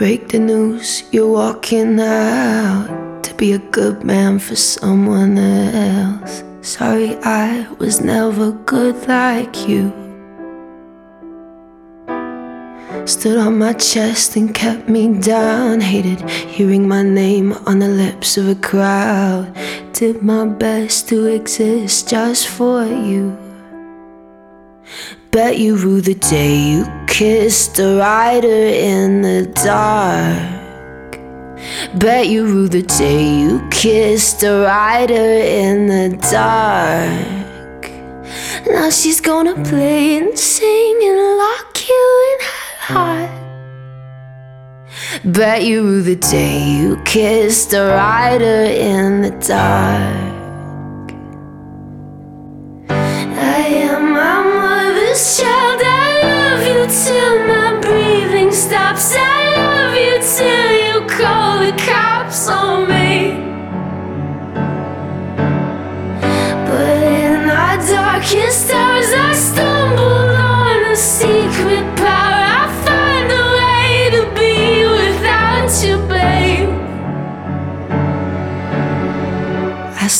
Break the news, you're walking out to be a good man for someone else. Sorry, I was never good like you. Stood on my chest and kept me down. Hated hearing my name on the lips of a crowd. Did my best to exist just for you. Bet you rue the day you kissed a writer in the dark. Bet you rue the day you kissed a writer in the dark. Now she's gonna play and sing and lock you in her heart. Bet you rue the day you kissed a writer in the dark.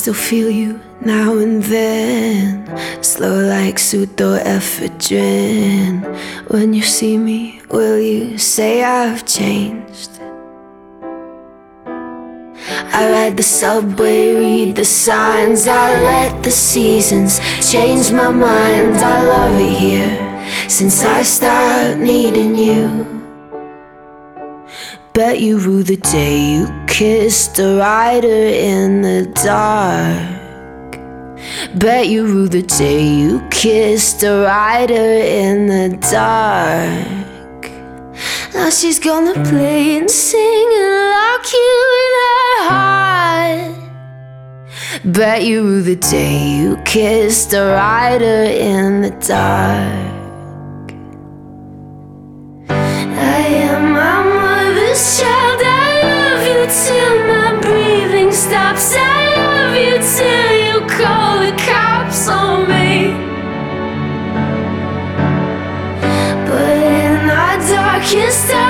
Still feel you now and then, slow like pseudoephedrine. When you see me, will you say I've changed? I ride the subway, read the signs. I let the seasons change my mind. I love it here since I start needing you. Bet you rue the day you kissed a writer in the dark. Bet you rue the day you kissed a writer in the dark. Now she's gonna play and sing and lock bet you the day you kissed a writer in the dark. I am my mother's child. I love you till my breathing stops. I love you till you call the cops on me. But in our darkest hour.